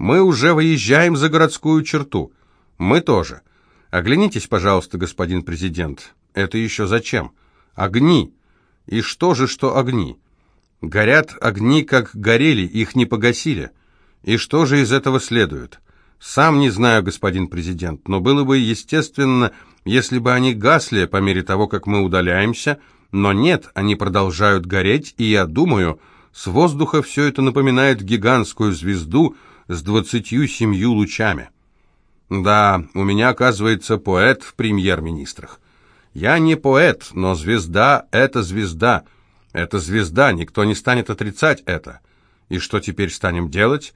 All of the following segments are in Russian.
Мы уже выезжаем за городскую черту. Мы тоже. Оглянитесь, пожалуйста, господин президент. Это еще зачем? Огни. И что же, что огни? Горят огни, как горели, их не погасили. И что же из этого следует? Сам не знаю, господин президент, но было бы естественно, если бы они гасли по мере того, как мы удаляемся, но нет, они продолжают гореть, и я думаю, с воздуха все это напоминает гигантскую звезду с двадцатью семью лучами. Да, у меня, оказывается, поэт в премьер-министрах. Я не поэт, но звезда — это звезда. Это звезда, никто не станет отрицать это. И что теперь станем делать?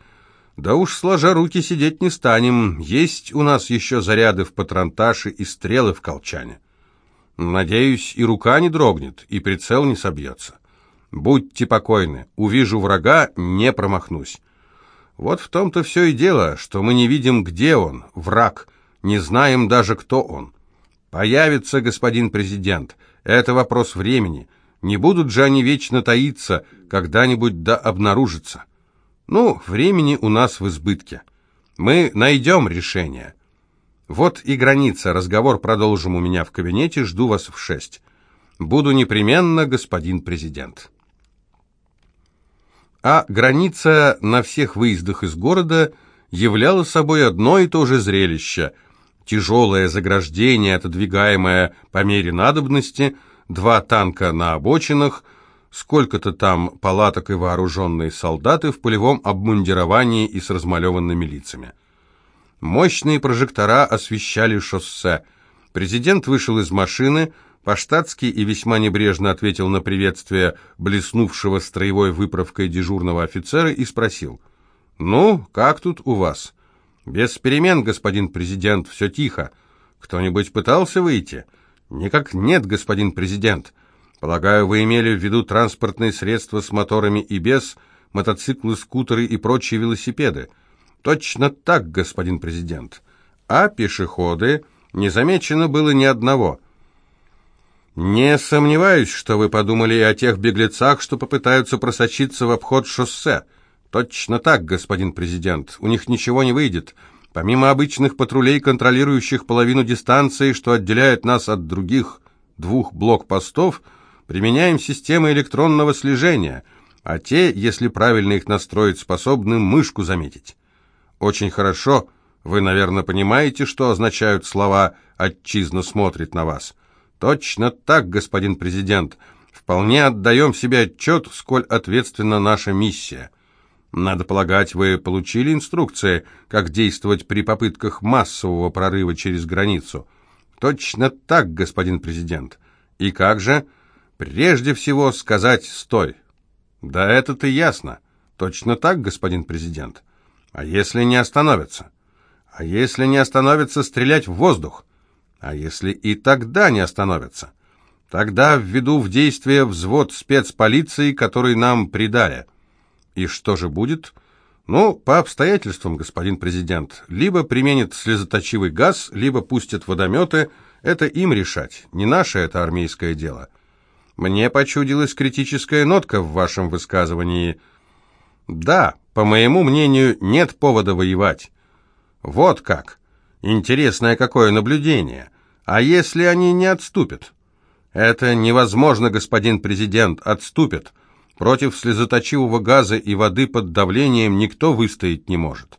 Да уж, сложа руки, сидеть не станем. Есть у нас еще заряды в патронташе и стрелы в колчане. Надеюсь, и рука не дрогнет, и прицел не собьется. Будьте покойны, увижу врага, не промахнусь. Вот в том-то все и дело, что мы не видим, где он, враг, не знаем даже, кто он. Появится господин президент, это вопрос времени. Не будут же они вечно таиться, когда-нибудь да обнаружится. Ну, времени у нас в избытке. Мы найдем решение. Вот и граница, разговор продолжим у меня в кабинете, жду вас в шесть. Буду непременно, господин президент. А граница на всех выездах из города являла собой одно и то же зрелище. Тяжелое заграждение, отодвигаемое по мере надобности, два танка на обочинах, сколько-то там палаток и вооруженные солдаты в полевом обмундировании и с размалеванными лицами. Мощные прожектора освещали шоссе. Президент вышел из машины, по-штатски и весьма небрежно ответил на приветствие блеснувшего строевой выправкой дежурного офицера и спросил, «Ну, как тут у вас?» «Без перемен, господин президент, все тихо. Кто-нибудь пытался выйти?» «Никак нет, господин президент. Полагаю, вы имели в виду транспортные средства с моторами и без, мотоциклы, скутеры и прочие велосипеды?» «Точно так, господин президент. А пешеходы?» «Не замечено было ни одного». «Не сомневаюсь, что вы подумали и о тех беглецах, что попытаются просочиться в обход шоссе. Точно так, господин президент, у них ничего не выйдет. Помимо обычных патрулей, контролирующих половину дистанции, что отделяет нас от других двух блокпостов, применяем системы электронного слежения, а те, если правильно их настроить, способны мышку заметить. Очень хорошо, вы, наверное, понимаете, что означают слова «отчизна смотрит на вас». Точно так, господин президент. Вполне отдаем себе отчет, сколь ответственна наша миссия. Надо полагать, вы получили инструкции, как действовать при попытках массового прорыва через границу. Точно так, господин президент. И как же? Прежде всего сказать «стой». Да это-то ясно. Точно так, господин президент. А если не остановятся? А если не остановятся, стрелять в воздух? А если и тогда не остановятся? Тогда введу в действие взвод спецполиции, который нам придали. И что же будет? Ну, по обстоятельствам, господин президент. Либо применит слезоточивый газ, либо пустят водометы. Это им решать. Не наше это армейское дело. Мне почудилась критическая нотка в вашем высказывании. Да, по моему мнению, нет повода воевать. Вот как. Интересное какое наблюдение. А если они не отступят? Это невозможно, господин президент, отступят. Против слезоточивого газа и воды под давлением никто выстоять не может.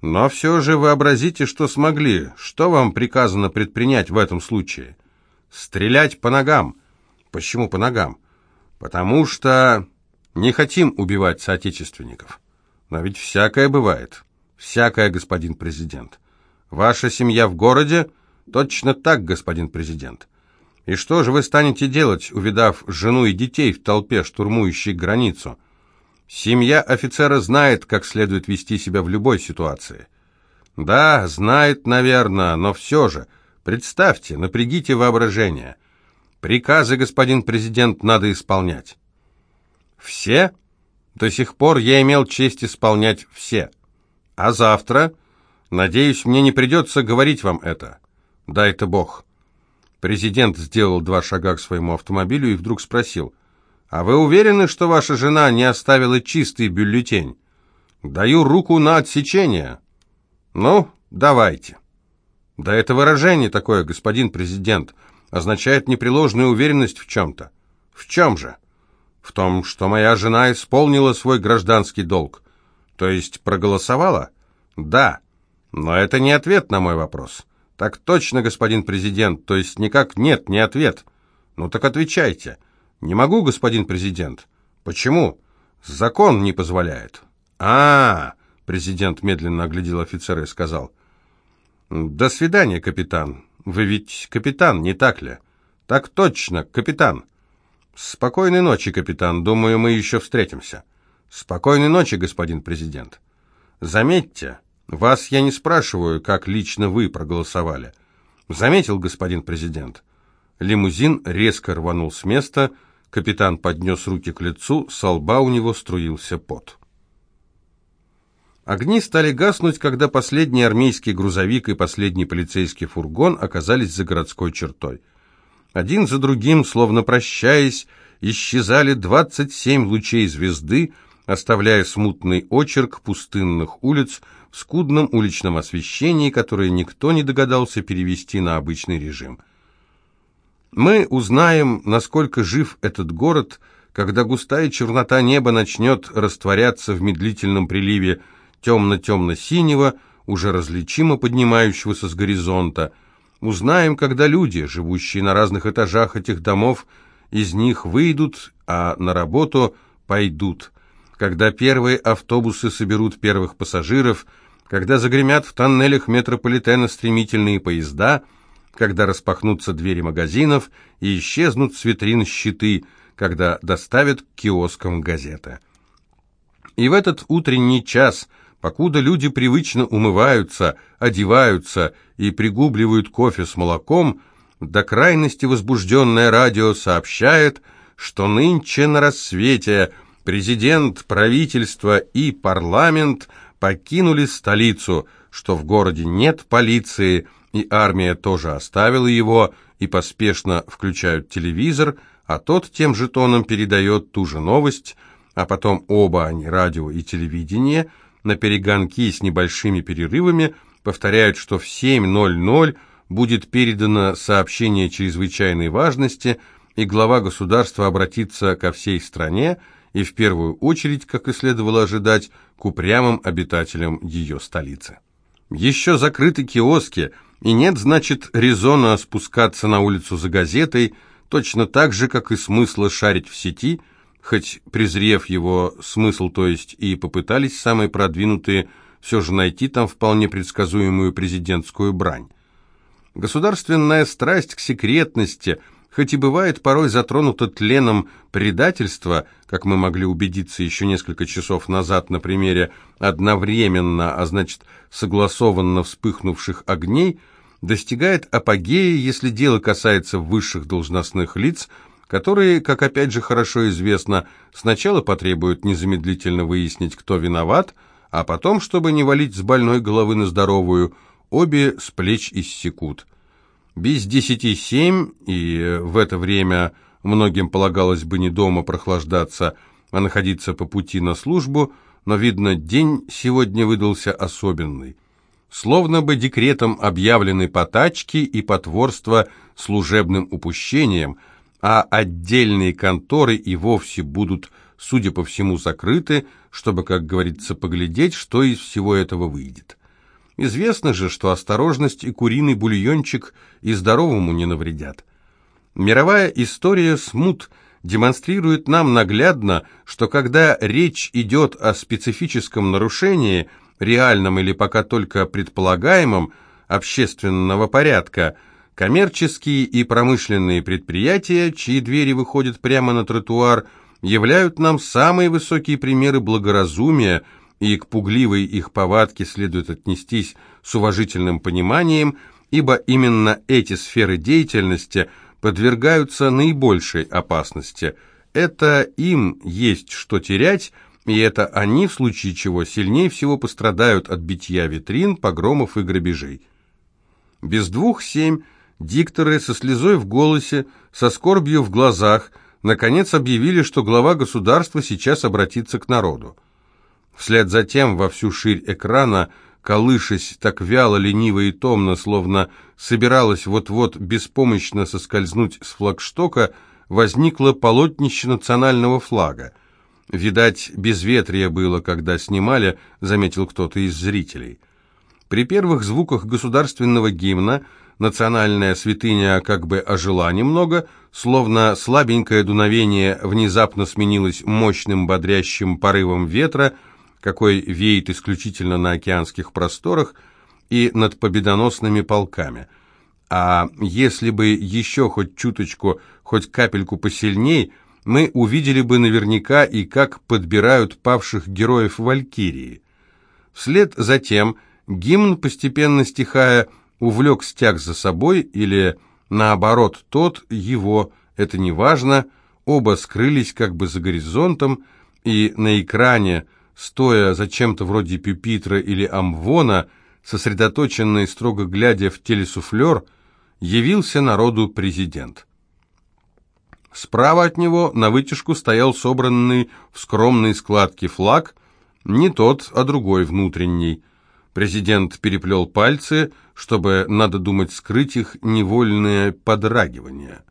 Но все же вообразите, что смогли. Что вам приказано предпринять в этом случае? Стрелять по ногам. Почему по ногам? Потому что не хотим убивать соотечественников. Но ведь всякое бывает. Всякое, господин президент. Ваша семья в городе, Точно так, господин президент. И что же вы станете делать, увидав жену и детей в толпе, штурмующей границу? Семья офицера знает, как следует вести себя в любой ситуации. Да, знает, наверное, но все же, представьте, напрягите воображение. Приказы, господин президент, надо исполнять. Все? До сих пор я имел честь исполнять все. А завтра? Надеюсь, мне не придется говорить вам это. Дай-то Бог. Президент сделал два шага к своему автомобилю и вдруг спросил, «А вы уверены, что ваша жена не оставила чистый бюллетень?» Даю руку на отсечение. Ну, давайте. Да это выражение такое, господин президент, означает непреложную уверенность в чем-то. В чем же? В том, что моя жена исполнила свой гражданский долг. То есть проголосовала? Да. Но это не ответ на мой вопрос. Так точно, господин президент, то есть никак нет, не ответ. Ну так отвечайте. Не могу, господин президент. Почему? Закон не позволяет. А, -а, -а президент медленно оглядел офицера и сказал: «До свидания, капитан. Вы ведь капитан, не так ли?» «Так точно, капитан». «Спокойной ночи, капитан. Думаю, мы еще встретимся». «Спокойной ночи, господин президент». «Заметьте, вас я не спрашиваю, как лично вы проголосовали». «Заметил, господин президент». Лимузин резко рванул с места, капитан поднес руки к лицу, со лба у него струился пот. Огни стали гаснуть, когда последний армейский грузовик и последний полицейский фургон оказались за городской чертой. Один за другим, словно прощаясь, исчезали 27 лучей звезды, оставляя смутный очерк пустынных улиц в скудном уличном освещении, которое никто не догадался перевести на обычный режим. Мы узнаем, насколько жив этот город, когда густая чернота неба начнет растворяться в медлительном приливе темно-темно-синего, уже различимо поднимающегося с горизонта. Узнаем, когда люди, живущие на разных этажах этих домов, из них выйдут, а на работу пойдут. Когда первые автобусы соберут первых пассажиров, когда загремят в тоннелях метрополитена стремительные поезда, когда распахнутся двери магазинов и исчезнут с витрин щиты, когда доставят к киоскам газеты. И в этот утренний час – Покуда люди привычно умываются, одеваются и пригубливают кофе с молоком, до крайности возбужденное радио сообщает, что нынче на рассвете президент, правительство и парламент покинули столицу, что в городе нет полиции, и армия тоже оставила его, и поспешно включают телевизор, а тот тем же тоном передает ту же новость, а потом оба они, радио и телевидение – на перегонки с небольшими перерывами повторяют, что в 7.00 будет передано сообщение чрезвычайной важности, и глава государства обратится ко всей стране и в первую очередь, как и следовало ожидать, к упрямым обитателям ее столицы. Еще закрыты киоски, и нет, значит, резона спускаться на улицу за газетой, точно так же, как и смысла шарить в сети – хоть презрев его смысл, то есть и попытались самые продвинутые все же найти там вполне предсказуемую президентскую брань. Государственная страсть к секретности, хоть и бывает порой затронута тленом предательства, как мы могли убедиться еще несколько часов назад на примере одновременно, а значит согласованно вспыхнувших огней, достигает апогея, если дело касается высших должностных лиц – которые, как опять же хорошо известно, сначала потребуют незамедлительно выяснить, кто виноват, а потом, чтобы не валить с больной головы на здоровую, обе с плеч иссекут. Без десяти семь, и в это время многим полагалось бы не дома прохлаждаться, а находиться по пути на службу, но, видно, день сегодня выдался особенный. Словно бы декретом объявлены потачки и потворство служебным упущением – а отдельные конторы и вовсе будут, судя по всему, закрыты, чтобы, как говорится, поглядеть, что из всего этого выйдет. Известно же, что осторожность и куриный бульончик и здоровому не навредят. Мировая история смут демонстрирует нам наглядно, что когда речь идет о специфическом нарушении, реальном или пока только предполагаемом, общественного порядка – Коммерческие и промышленные предприятия, чьи двери выходят прямо на тротуар, являют нам самые высокие примеры благоразумия, и к пугливой их повадке следует отнестись с уважительным пониманием, ибо именно эти сферы деятельности подвергаются наибольшей опасности. Это им есть что терять, и это они, в случае чего, сильнее всего пострадают от битья витрин, погромов и грабежей. Без двух семь Дикторы со слезой в голосе, со скорбью в глазах, наконец объявили, что глава государства сейчас обратится к народу. Вслед за тем во всю ширь экрана, колышась так вяло, лениво и томно, словно собиралась вот-вот беспомощно соскользнуть с флагштока, возникло полотнище национального флага. Видать, безветрие было, когда снимали, заметил кто-то из зрителей. При первых звуках государственного гимна национальная святыня как бы ожила немного, словно слабенькое дуновение внезапно сменилось мощным бодрящим порывом ветра, какой веет исключительно на океанских просторах и над победоносными полками. А если бы еще хоть чуточку, хоть капельку посильней, мы увидели бы наверняка и как подбирают павших героев Валькирии. Вслед за тем гимн, постепенно стихая, увлек стяг за собой, или, наоборот, тот его, это не важно, оба скрылись как бы за горизонтом, и на экране, стоя за чем-то вроде пюпитра или амвона, сосредоточенный, строго глядя в телесуфлер, явился народу президент. Справа от него на вытяжку стоял собранный в скромной складке флаг, не тот, а другой внутренний. Президент переплел пальцы, чтобы, надо думать, скрыть их невольное подрагивание.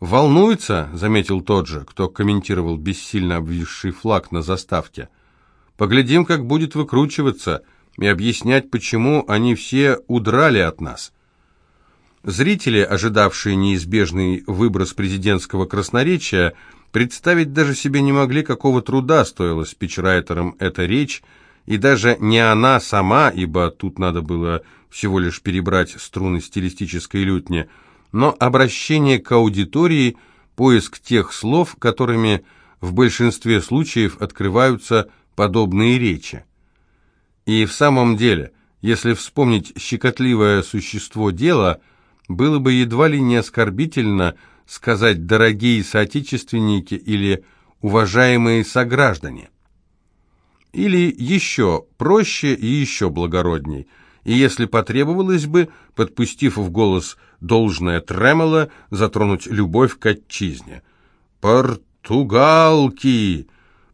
«Волнуется», — заметил тот же, кто комментировал бессильно обвисший флаг на заставке. «Поглядим, как будет выкручиваться и объяснять, почему они все удрали от нас». Зрители, ожидавшие неизбежный выброс президентского красноречия, представить даже себе не могли, какого труда стоила спичрайтерам эта речь, и даже не она сама, ибо тут надо было всего лишь перебрать струны стилистической лютни, но обращение к аудитории, поиск тех слов, которыми в большинстве случаев открываются подобные речи. И в самом деле, если вспомнить щекотливое существо дела – было бы едва ли не оскорбительно сказать «дорогие соотечественники» или «уважаемые сограждане». Или еще проще и еще благородней. И если потребовалось бы, подпустив в голос должное тремоло, затронуть любовь к отчизне. «Португалки!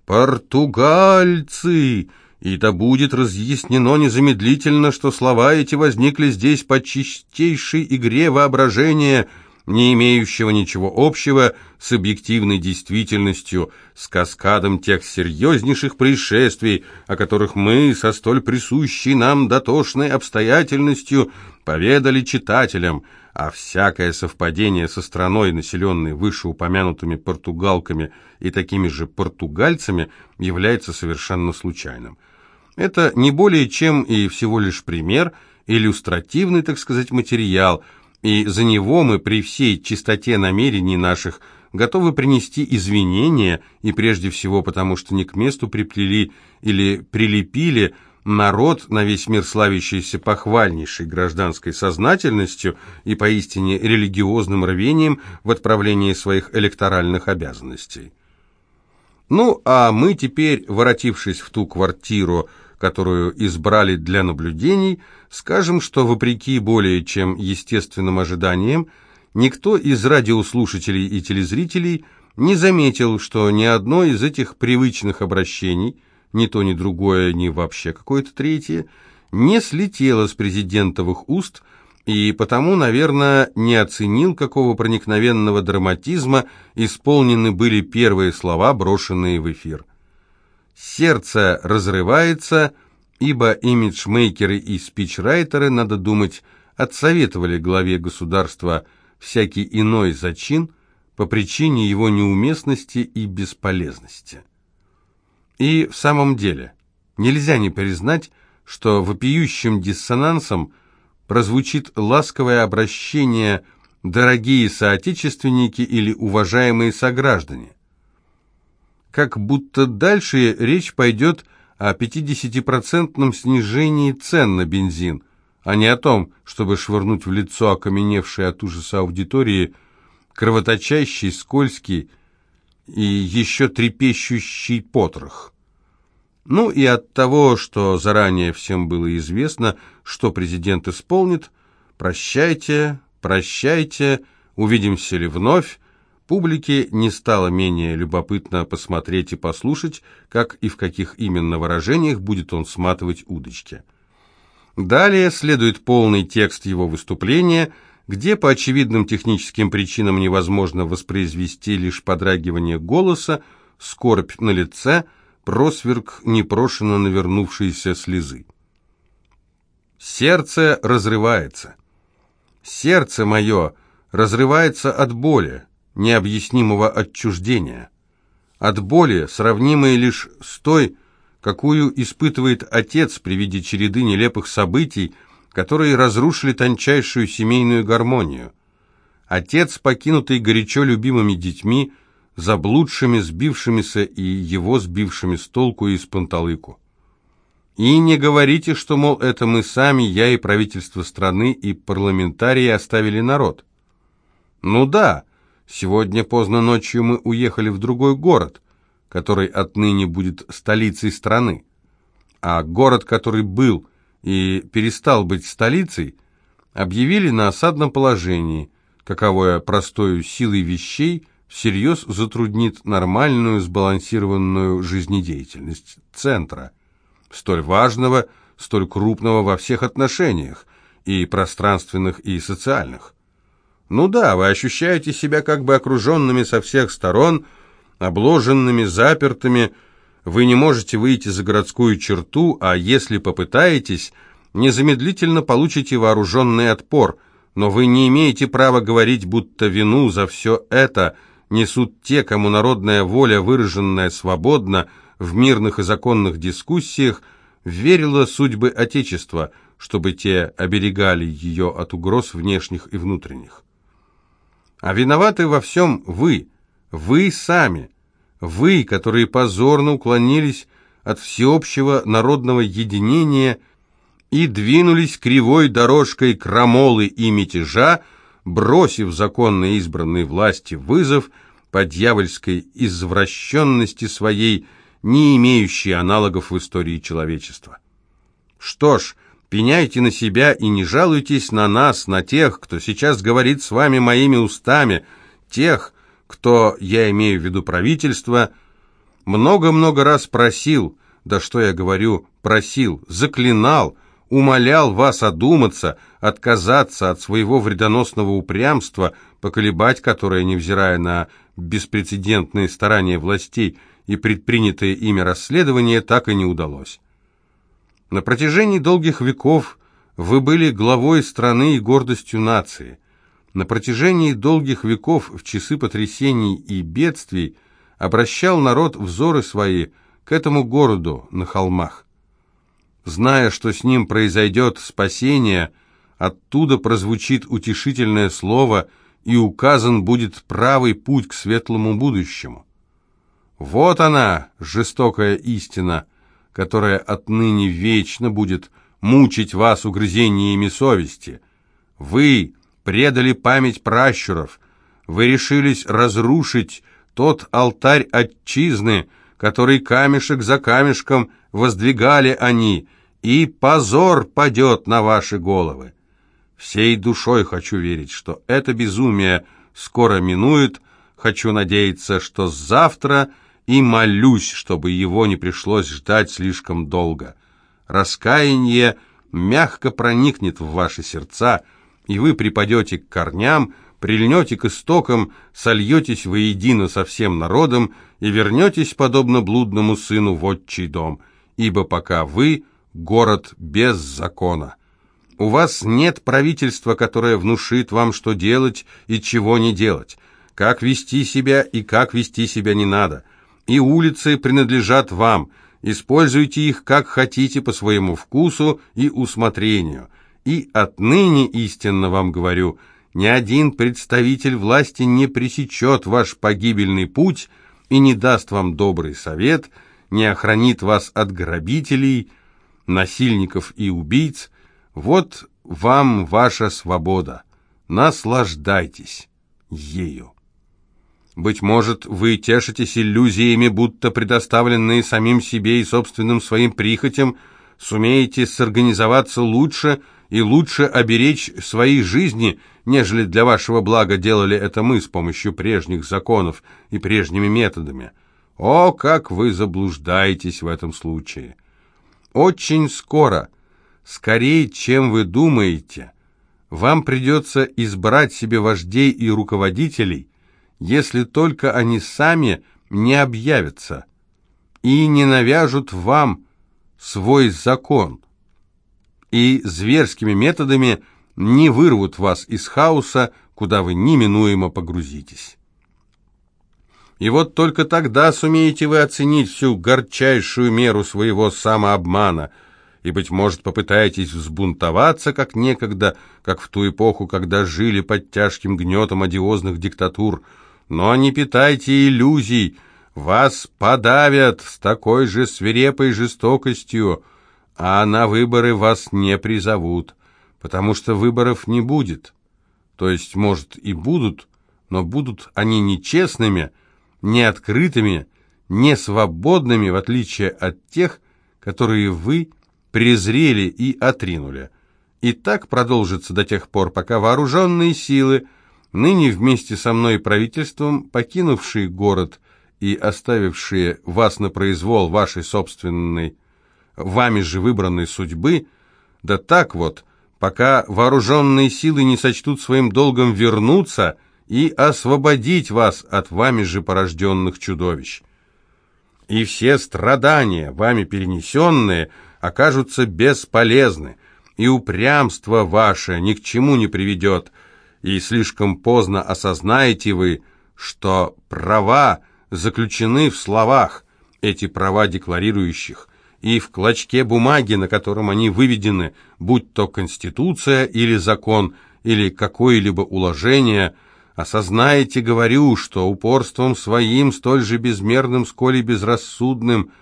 Португальцы!» И да будет разъяснено незамедлительно, что слова эти возникли здесь по чистейшей игре воображения, не имеющего ничего общего с объективной действительностью, с каскадом тех серьезнейших происшествий, о которых мы со столь присущей нам дотошной обстоятельностью поведали читателям, а всякое совпадение со страной, населенной вышеупомянутыми португалками и такими же португальцами, является совершенно случайным. Это не более чем и всего лишь пример, иллюстративный, так сказать, материал, и за него мы при всей чистоте намерений наших готовы принести извинения, и прежде всего потому, что не к месту приплели или прилепили народ, на весь мир славящийся похвальнейшей гражданской сознательностью и поистине религиозным рвением в отправлении своих электоральных обязанностей. Ну, а мы теперь, воротившись в ту квартиру, которую избрали для наблюдений, скажем, что вопреки более чем естественным ожиданиям, никто из радиослушателей и телезрителей не заметил, что ни одно из этих привычных обращений, ни то, ни другое, ни вообще какое-то третье, не слетело с президентовых уст и потому, наверное, не оценил, какого проникновенного драматизма исполнены были первые слова, брошенные в эфир. Сердце разрывается, ибо имиджмейкеры и спичрайтеры, надо думать, отсоветовали главе государства всякий иной зачин по причине его неуместности и бесполезности. И в самом деле, нельзя не признать, что вопиющим диссонансом прозвучит ласковое обращение «дорогие соотечественники» или «уважаемые сограждане» как будто дальше речь пойдет о 50% снижении цен на бензин, а не о том, чтобы швырнуть в лицо окаменевшей от ужаса аудитории кровоточащий, скользкий и еще трепещущий потрох. Ну и от того, что заранее всем было известно, что президент исполнит, прощайте, прощайте, увидимся ли вновь, Публике не стало менее любопытно посмотреть и послушать, как и в каких именно выражениях будет он сматывать удочки. Далее следует полный текст его выступления, где по очевидным техническим причинам невозможно воспроизвести лишь подрагивание голоса, скорбь на лице, просверк непрошено навернувшейся слезы. Сердце разрывается. Сердце мое разрывается от боли, необъяснимого отчуждения. От боли, сравнимой лишь с той, какую испытывает отец при виде череды нелепых событий, которые разрушили тончайшую семейную гармонию. Отец, покинутый горячо любимыми детьми, заблудшими, сбившимися и его сбившими с толку и с панталыку. И не говорите, что, мол, это мы сами, я и правительство страны, и парламентарии оставили народ. Ну да, сегодня поздно ночью мы уехали в другой город, который отныне будет столицей страны. А город, который был и перестал быть столицей, объявили на осадном положении, каковое простою силой вещей всерьез затруднит нормальную сбалансированную жизнедеятельность центра, столь важного, столь крупного во всех отношениях, и пространственных, и социальных. Ну да, вы ощущаете себя как бы окруженными со всех сторон, обложенными, запертыми. Вы не можете выйти за городскую черту, а если попытаетесь, незамедлительно получите вооруженный отпор, но вы не имеете права говорить, будто вину за все это несут те, кому народная воля, выраженная свободно, в мирных и законных дискуссиях, верила судьбы Отечества, чтобы те оберегали ее от угроз внешних и внутренних. А виноваты во всем вы, вы сами, вы, которые позорно уклонились от всеобщего народного единения и двинулись кривой дорожкой крамолы и мятежа, бросив законно избранной власти вызов по дьявольской извращенности своей, не имеющей аналогов в истории человечества. Что ж, Пеняйте на себя и не жалуйтесь на нас, на тех, кто сейчас говорит с вами моими устами, тех, кто, я имею в виду правительство, много-много раз просил, да что я говорю, просил, заклинал, умолял вас одуматься, отказаться от своего вредоносного упрямства, поколебать которое, невзирая на беспрецедентные старания властей и предпринятые ими расследования, так и не удалось. На протяжении долгих веков вы были главой страны и гордостью нации. На протяжении долгих веков в часы потрясений и бедствий обращал народ взоры свои к этому городу на холмах. Зная, что с ним произойдет спасение, оттуда прозвучит утешительное слово и указан будет правый путь к светлому будущему. Вот она, жестокая истина, которая отныне вечно будет мучить вас угрызениями совести. Вы предали память пращуров, вы решились разрушить тот алтарь отчизны, который камешек за камешком воздвигали они, и позор падет на ваши головы. Всей душой хочу верить, что это безумие скоро минует, хочу надеяться, что завтра – и молюсь, чтобы его не пришлось ждать слишком долго. Раскаяние мягко проникнет в ваши сердца, и вы припадете к корням, прильнете к истокам, сольетесь воедино со всем народом и вернетесь, подобно блудному сыну, в отчий дом, ибо пока вы — город без закона. У вас нет правительства, которое внушит вам, что делать и чего не делать, как вести себя и как вести себя не надо — и улицы принадлежат вам. Используйте их как хотите по своему вкусу и усмотрению. И отныне истинно вам говорю, ни один представитель власти не пресечет ваш погибельный путь и не даст вам добрый совет, не охранит вас от грабителей, насильников и убийц. Вот вам ваша свобода. Наслаждайтесь ею. Быть может, вы тешитесь иллюзиями, будто предоставленные самим себе и собственным своим прихотям, сумеете сорганизоваться лучше и лучше оберечь свои жизни, нежели для вашего блага делали это мы с помощью прежних законов и прежними методами. О, как вы заблуждаетесь в этом случае! Очень скоро, скорее, чем вы думаете, вам придется избрать себе вождей и руководителей, если только они сами не объявятся и не навяжут вам свой закон, и зверскими методами не вырвут вас из хаоса, куда вы неминуемо погрузитесь. И вот только тогда сумеете вы оценить всю горчайшую меру своего самообмана, и, быть может, попытаетесь взбунтоваться, как некогда, как в ту эпоху, когда жили под тяжким гнетом одиозных диктатур. Но не питайте иллюзий, вас подавят с такой же свирепой жестокостью, а на выборы вас не призовут, потому что выборов не будет. То есть, может, и будут, но будут они нечестными, не открытыми, не свободными, в отличие от тех, которые вы презрели и отринули. И так продолжится до тех пор, пока вооруженные силы, ныне вместе со мной правительством, покинувшие город и оставившие вас на произвол вашей собственной, вами же выбранной судьбы, да так вот, пока вооруженные силы не сочтут своим долгом вернуться и освободить вас от вами же порожденных чудовищ. И все страдания, вами перенесенные, окажутся бесполезны, и упрямство ваше ни к чему не приведет, и слишком поздно осознаете вы, что права заключены в словах, эти права декларирующих, и в клочке бумаги, на котором они выведены, будь то Конституция или закон, или какое-либо уложение, осознаете, говорю, что упорством своим, столь же безмерным, сколь и безрассудным,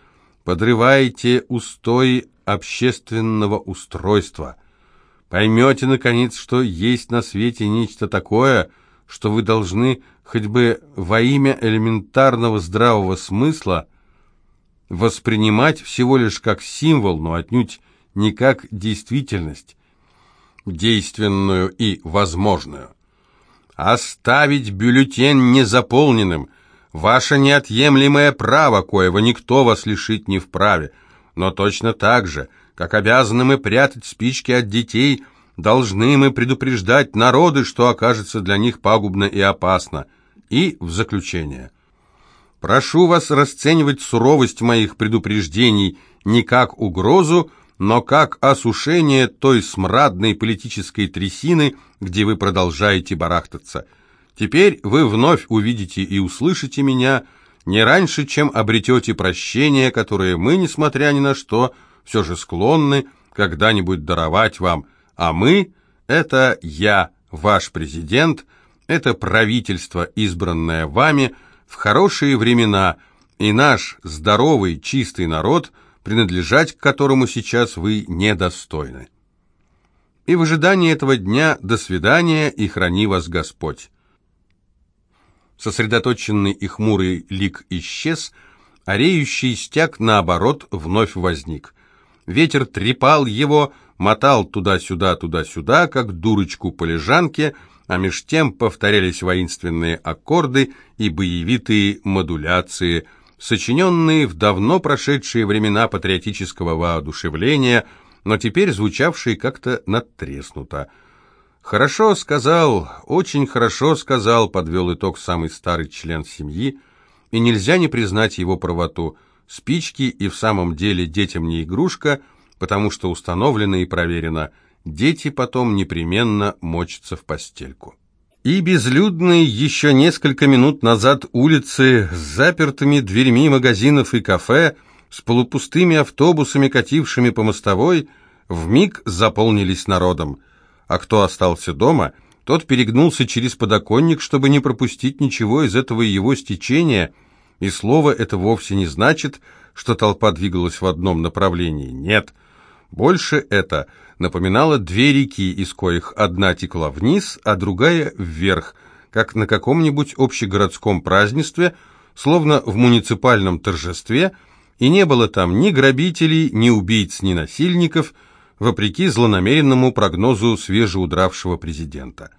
подрываете устои общественного устройства. Поймете, наконец, что есть на свете нечто такое, что вы должны хоть бы во имя элементарного здравого смысла воспринимать всего лишь как символ, но отнюдь не как действительность, действенную и возможную. Оставить бюллетень незаполненным – ваше неотъемлемое право, коего никто вас лишить не вправе, но точно так же, как обязаны мы прятать спички от детей, должны мы предупреждать народы, что окажется для них пагубно и опасно. И в заключение. Прошу вас расценивать суровость моих предупреждений не как угрозу, но как осушение той смрадной политической трясины, где вы продолжаете барахтаться. Теперь вы вновь увидите и услышите меня не раньше, чем обретете прощение, которое мы, несмотря ни на что, все же склонны когда-нибудь даровать вам, а мы — это я, ваш президент — это правительство, избранное вами в хорошие времена, и наш здоровый, чистый народ, принадлежать к которому сейчас вы недостойны. И в ожидании этого дня до свидания и храни вас Господь. Сосредоточенный и хмурый лик исчез, а реющий стяг, наоборот, вновь возник. Ветер трепал его, мотал туда-сюда, туда-сюда, как дурочку по лежанке — а меж тем повторялись воинственные аккорды и боевитые модуляции, сочиненные в давно прошедшие времена патриотического воодушевления, но теперь звучавшие как-то надтреснуто. «Хорошо сказал, очень хорошо сказал», — подвел итог самый старый член семьи, и нельзя не признать его правоту. Спички и в самом деле детям не игрушка, потому что установлено и проверено — дети потом непременно мочатся в постельку. И безлюдные еще несколько минут назад улицы с запертыми дверьми магазинов и кафе, с полупустыми автобусами, катившими по мостовой, вмиг заполнились народом. А кто остался дома, тот перегнулся через подоконник, чтобы не пропустить ничего из этого его стечения, и слово это вовсе не значит, что толпа двигалась в одном направлении. Нет, больше это напоминало две реки, из коих одна текла вниз, а другая вверх, как на каком-нибудь общегородском празднестве, словно в муниципальном торжестве, и не было там ни грабителей, ни убийц, ни насильников, вопреки злонамеренному прогнозу свежеудравшего президента.